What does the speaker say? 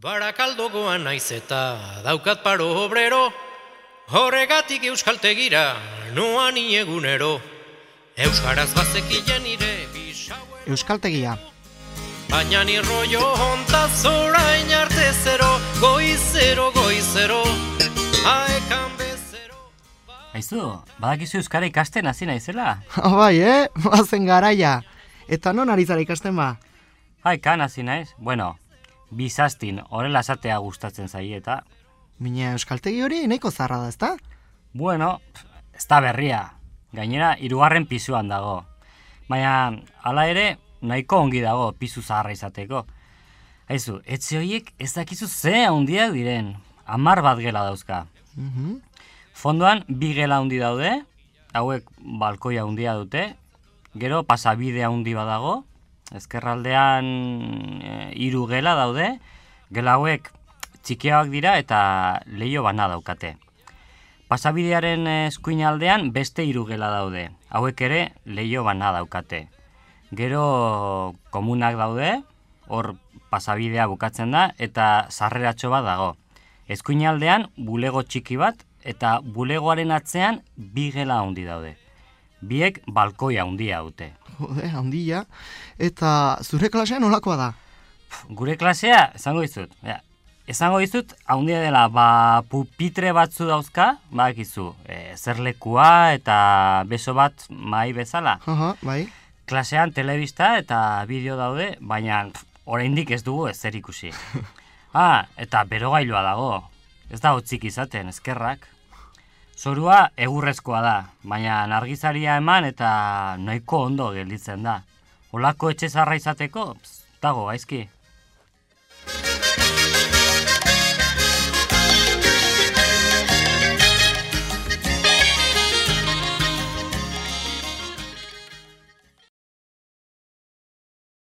Barakaldokoan naiz eta daukat paro obrero, horregatik euskaltegira noan egunero. Euskaraz bazekien ire bisaue, Euskaltegia. baina ni rollo hontaz orain arte zero, goizero, goizero, aekan bezero. Aizu, badakizu euskara ikasten hasi naizela? bai, eh? Bazen garaia. Eta non ari zara ikasten ba? Hai, kan hasi naiz? Bueno, bizastin, horrela esatea gustatzen zai eta... Mina euskaltegi hori nahiko zarra da, ezta? Bueno, ez da berria. Gainera, hirugarren pisuan dago. Baina, hala ere, nahiko ongi dago pisu zaharra izateko. Aizu, etxe horiek ez dakizu ze handiak diren. Hamar bat gela dauzka. Mhm. Fondoan bi gela handi daude, hauek balkoia handia dute, gero pasabide handi badago, ezkerraldean e, hiru gela daude, gela hauek txikiagoak dira eta leio bana daukate. Pasabidearen eskuin aldean beste hiru gela daude, hauek ere leio bana daukate. Gero komunak daude, hor pasabidea bukatzen da, eta sarreratxo bat dago. Eskuin aldean bulego txiki bat, eta bulegoaren atzean bi gela handi daude. Biek balkoia handia dute. Jode, handia. Eta zure klasean nolakoa da? Gure klasea, esango dizut, ja, esango dizut, handia dela, ba, pupitre batzu dauzka, badakizu, e, zerlekua eta beso bat mai bezala. Aha, bai. Klasean telebista eta bideo daude, baina oraindik ez dugu ezer ikusi. ah, eta berogailua dago. Ez da hotzik izaten, eskerrak. Zorua egurrezkoa da, baina argizaria eman eta nahiko ondo gelditzen da. Olako etxe zarra izateko, dago gaizki.